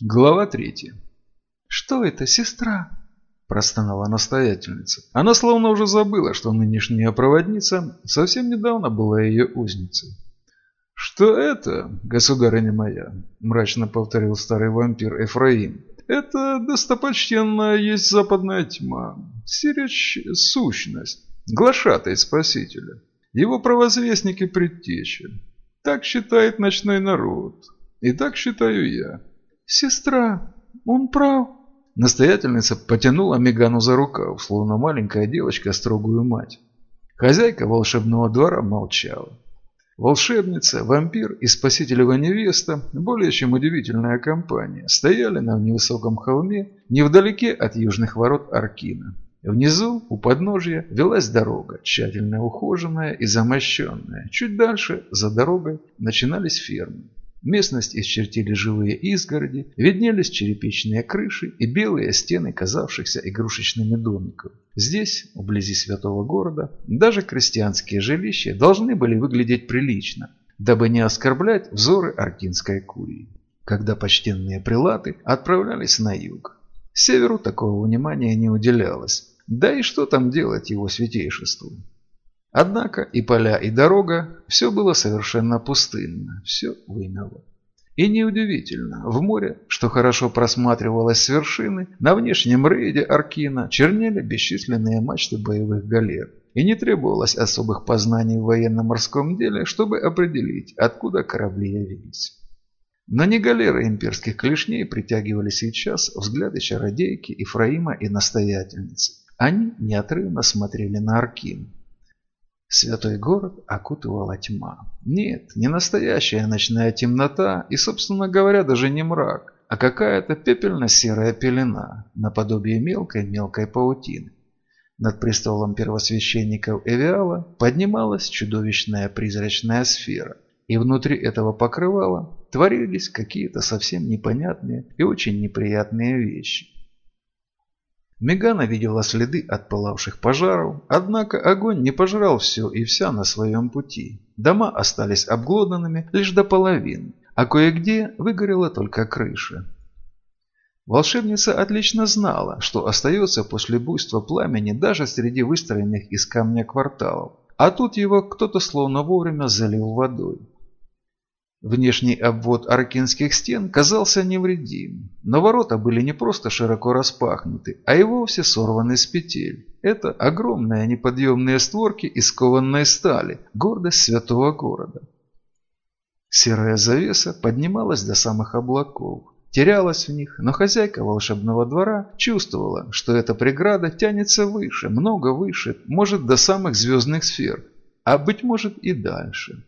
Глава третья. «Что это, сестра?» – простонала настоятельница. Она словно уже забыла, что нынешняя проводница совсем недавно была ее узницей. «Что это, государыня моя?» – мрачно повторил старый вампир Эфраим. «Это достопочтенная есть западная тьма, сиречь сущность, глашатай спасителя, его провозвестник и предтеча. Так считает ночной народ, и так считаю я». «Сестра, он прав». Настоятельница потянула Мегану за рукав, словно маленькая девочка строгую мать. Хозяйка волшебного двора молчала. Волшебница, вампир и спасителева невеста, более чем удивительная компания, стояли на невысоком холме, невдалеке от южных ворот Аркина. Внизу, у подножья, велась дорога, тщательно ухоженная и замощенная. Чуть дальше, за дорогой, начинались фермы. Местность исчертили живые изгороди, виднелись черепичные крыши и белые стены казавшихся игрушечными домиков. Здесь, вблизи святого города, даже крестьянские жилища должны были выглядеть прилично, дабы не оскорблять взоры аркинской курии. Когда почтенные прилаты отправлялись на юг. Северу такого внимания не уделялось. Да и что там делать его святейшеству? Однако и поля, и дорога – все было совершенно пустынно, все вымело. И неудивительно, в море, что хорошо просматривалось с вершины, на внешнем рейде Аркина чернели бесчисленные мачты боевых галер. И не требовалось особых познаний в военно-морском деле, чтобы определить, откуда корабли явились. Но не галеры имперских клешней притягивали сейчас взгляды чародейки, Ефраима и настоятельницы. Они неотрывно смотрели на Аркин. Святой город окутывала тьма. Нет, не настоящая ночная темнота и, собственно говоря, даже не мрак, а какая-то пепельно-серая пелена, наподобие мелкой-мелкой паутины. Над престолом первосвященников Эвиала поднималась чудовищная призрачная сфера, и внутри этого покрывала творились какие-то совсем непонятные и очень неприятные вещи. Мегана видела следы от пылавших пожаров, однако огонь не пожрал все и вся на своем пути. Дома остались обглоданными лишь до половины, а кое-где выгорела только крыша. Волшебница отлично знала, что остается после буйства пламени даже среди выстроенных из камня кварталов, а тут его кто-то словно вовремя залил водой. Внешний обвод аркинских стен казался невредим, но ворота были не просто широко распахнуты, а и вовсе сорваны с петель. Это огромные неподъемные створки из кованной стали, гордость святого города. Серая завеса поднималась до самых облаков, терялась в них, но хозяйка волшебного двора чувствовала, что эта преграда тянется выше, много выше, может до самых звездных сфер, а быть может и дальше.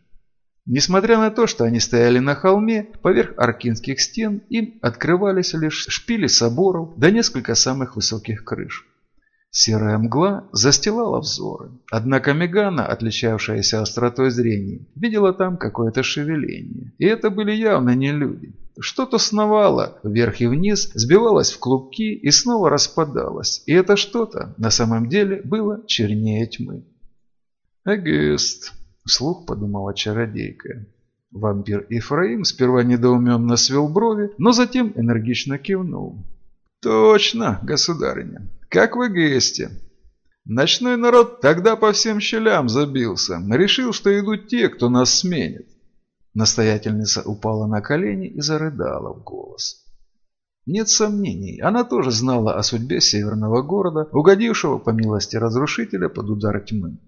Несмотря на то, что они стояли на холме, поверх аркинских стен им открывались лишь шпили соборов да несколько самых высоких крыш. Серая мгла застилала взоры, однако Мегана, отличавшаяся остротой зрения, видела там какое-то шевеление. И это были явно не люди. Что-то сновало вверх и вниз, сбивалось в клубки и снова распадалось. И это что-то на самом деле было чернее тьмы. «Эгест», Вслух подумала чародейка. Вампир Ифраим сперва недоуменно свел брови, но затем энергично кивнул. «Точно, государыня. Как вы гесте?» Ночной народ тогда по всем щелям забился. Решил, что идут те, кто нас сменит. Настоятельница упала на колени и зарыдала в голос. Нет сомнений, она тоже знала о судьбе северного города, угодившего по милости разрушителя под удар тьмы.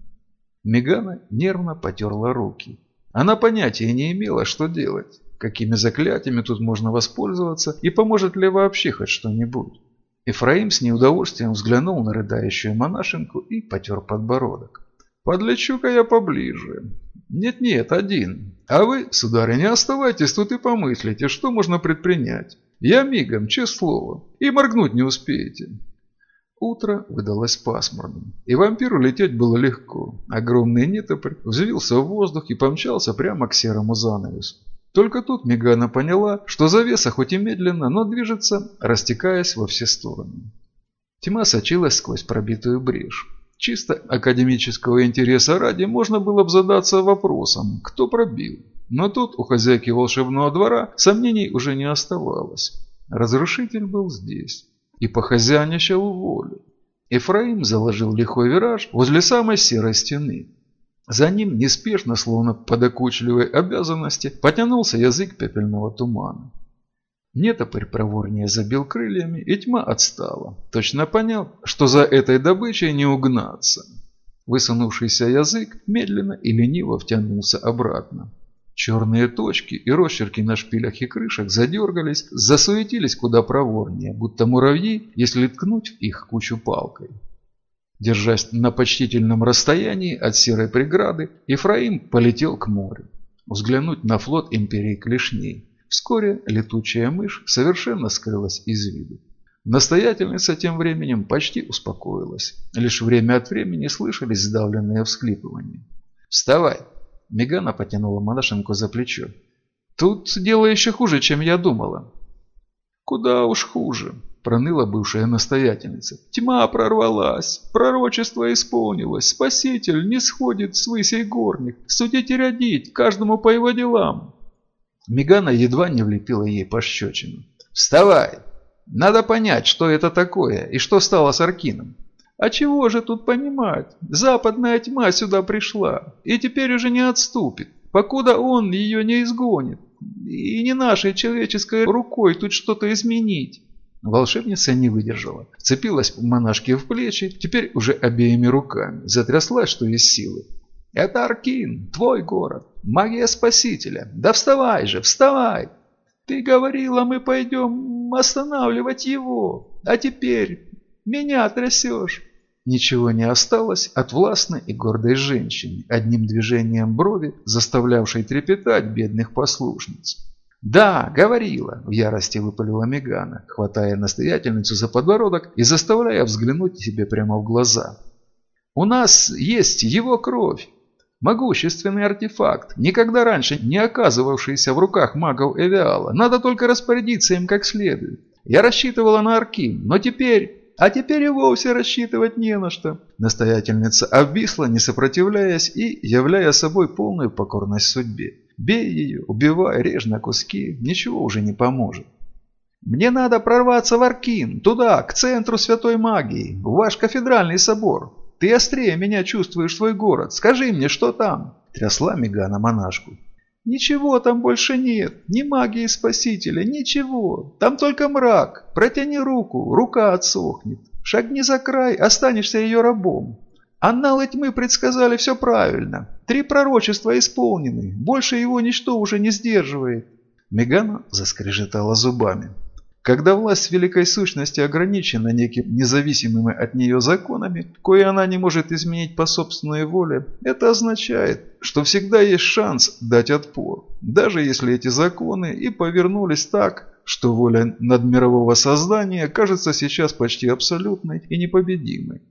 Мегана нервно потерла руки. Она понятия не имела, что делать, какими заклятиями тут можно воспользоваться и поможет ли вообще хоть что-нибудь. Ефраим с неудовольствием взглянул на рыдающую монашенку и потер подбородок. «Подлечу-ка я поближе. Нет-нет, один. А вы, сударыня, оставайтесь тут и помыслите, что можно предпринять. Я мигом, честное слово, и моргнуть не успеете. Утро выдалось пасмурным, и вампиру лететь было легко. Огромный нетопырь взвился в воздух и помчался прямо к серому занавесу. Только тут Мегана поняла, что завеса хоть и медленно, но движется, растекаясь во все стороны. Тьма сочилась сквозь пробитую брешь. Чисто академического интереса ради можно было бы задаться вопросом, кто пробил. Но тут у хозяйки волшебного двора сомнений уже не оставалось. Разрушитель был здесь и похозяйничал волю. Ефраим заложил лихой вираж возле самой серой стены. За ним неспешно, словно по докучливой обязанности, потянулся язык пепельного тумана. Нетопырь проворнее забил крыльями, и тьма отстала, точно поняв, что за этой добычей не угнаться. Высунувшийся язык медленно и лениво втянулся обратно. Черные точки и росчерки на шпилях и крышах задергались, засуетились куда проворнее, будто муравьи, если ткнуть их кучу палкой. Держась на почтительном расстоянии от серой преграды, Ефраим полетел к морю. Взглянуть на флот империи клешней. Вскоре летучая мышь совершенно скрылась из виду. Настоятельница тем временем почти успокоилась. Лишь время от времени слышались сдавленные всхлипывания. «Вставай!» Мегана потянула монашенку за плечо. «Тут дело еще хуже, чем я думала». «Куда уж хуже», – проныла бывшая настоятельница. «Тьма прорвалась, пророчество исполнилось, Спаситель не сходит с высей горних, судить и родить, каждому по его делам». Мегана едва не влепила ей пощечину. «Вставай! Надо понять, что это такое и что стало с Аркином. А чего же тут понимать? Западная тьма сюда пришла и теперь уже не отступит, покуда он ее не изгонит. И не нашей человеческой рукой тут что-то изменить. Волшебница не выдержала. Цепилась монашке в плечи, теперь уже обеими руками. Затряслась, что из силы. «Это Аркин, твой город, магия Спасителя. Да вставай же, вставай!» «Ты говорила, мы пойдем останавливать его, а теперь меня трясешь!» Ничего не осталось от властной и гордой женщины, одним движением брови, заставлявшей трепетать бедных послушниц. «Да, говорила!» – в ярости выпалила Мегана, хватая настоятельницу за подбородок и заставляя взглянуть себе прямо в глаза. «У нас есть его кровь, Могущественный артефакт, никогда раньше не оказывавшийся в руках магов Эвиала. Надо только распорядиться им как следует. Я рассчитывала на Аркин, но теперь... А теперь и вовсе рассчитывать не на что. Настоятельница обвисла, не сопротивляясь и являя собой полную покорность судьбе. Бей ее, убивай, режь на куски, ничего уже не поможет. Мне надо прорваться в Аркин, туда, к центру святой магии, в ваш кафедральный собор. Ты острее меня чувствуешь свой город. Скажи мне, что там?» Трясла Мегана монашку. «Ничего там больше нет. Ни магии спасителя, ничего. Там только мрак. Протяни руку, рука отсохнет. Шагни за край, останешься ее рабом. Анналы тьмы предсказали все правильно. Три пророчества исполнены. Больше его ничто уже не сдерживает». Мегана заскрежетала зубами. Когда власть великой сущности ограничена неким независимыми от нее законами, кое она не может изменить по собственной воле, это означает, что всегда есть шанс дать отпор, даже если эти законы и повернулись так, что воля надмирового создания кажется сейчас почти абсолютной и непобедимой.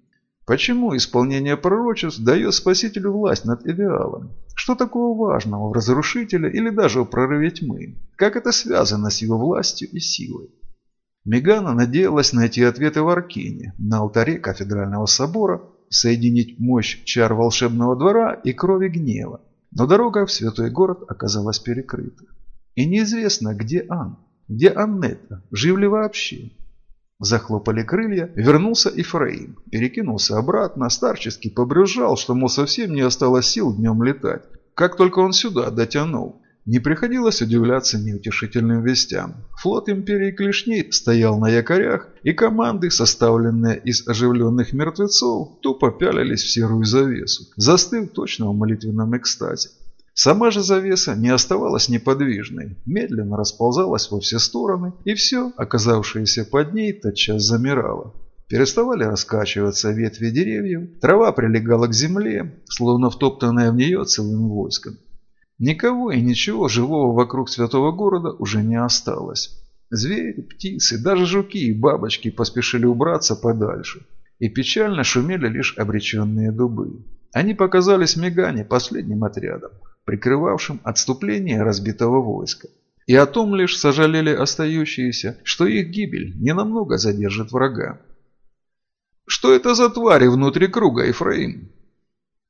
Почему исполнение пророчеств дает Спасителю власть над Эвиалом? Что такого важного в разрушителе или даже в прорыве тьмы? Как это связано с его властью и силой? Мегана надеялась найти ответы в Аркине, на алтаре кафедрального собора, соединить мощь чар волшебного двора и крови гнева. Но дорога в святой город оказалась перекрыта. И неизвестно, где Ан, где Аннета, жив ли вообще. Захлопали крылья, вернулся Ифраим, перекинулся обратно, старчески побрюзжал, что, мол, совсем не осталось сил днем летать. Как только он сюда дотянул, не приходилось удивляться неутешительным вестям. Флот империи Клешней стоял на якорях, и команды, составленные из оживленных мертвецов, тупо пялились в серую завесу, застыв точно в молитвенном экстазе. Сама же завеса не оставалась неподвижной, медленно расползалась во все стороны, и все, оказавшееся под ней, тотчас замирало. Переставали раскачиваться ветви деревьев, трава прилегала к земле, словно втоптанная в нее целым войском. Никого и ничего живого вокруг святого города уже не осталось. Звери, птицы, даже жуки и бабочки поспешили убраться подальше. И печально шумели лишь обреченные дубы. Они показались Мегане последним отрядом, прикрывавшим отступление разбитого войска. И о том лишь сожалели остающиеся, что их гибель ненамного задержит врага. «Что это за твари внутри круга, Ефраим?»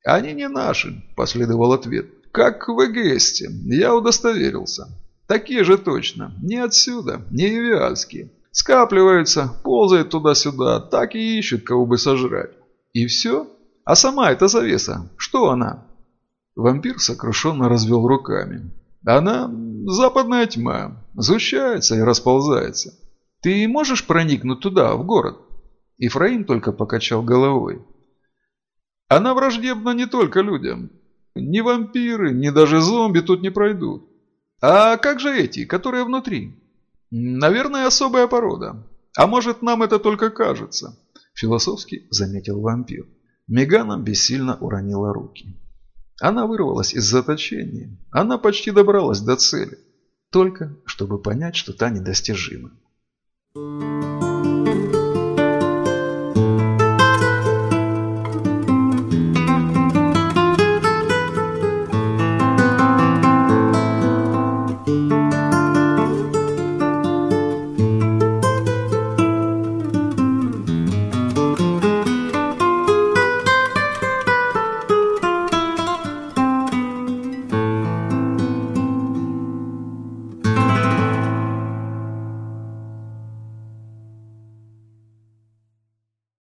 «Они не наши», – последовал ответ. Как в Эгесте, я удостоверился. Такие же точно. Не отсюда, не евиальские. Скапливаются, ползают туда-сюда, так и ищут, кого бы сожрать. И все? А сама эта завеса, что она? Вампир сокрушенно развел руками. Она западная тьма, сгущается и расползается. Ты можешь проникнуть туда, в город? Ифраим только покачал головой. Она враждебна не только людям. Ни вампиры, ни даже зомби тут не пройдут. А как же эти, которые внутри? Наверное, особая порода. А может, нам это только кажется? Философски заметил вампир. Мегана бессильно уронила руки. Она вырвалась из заточения. Она почти добралась до цели. Только чтобы понять, что та недостижима. Thank you.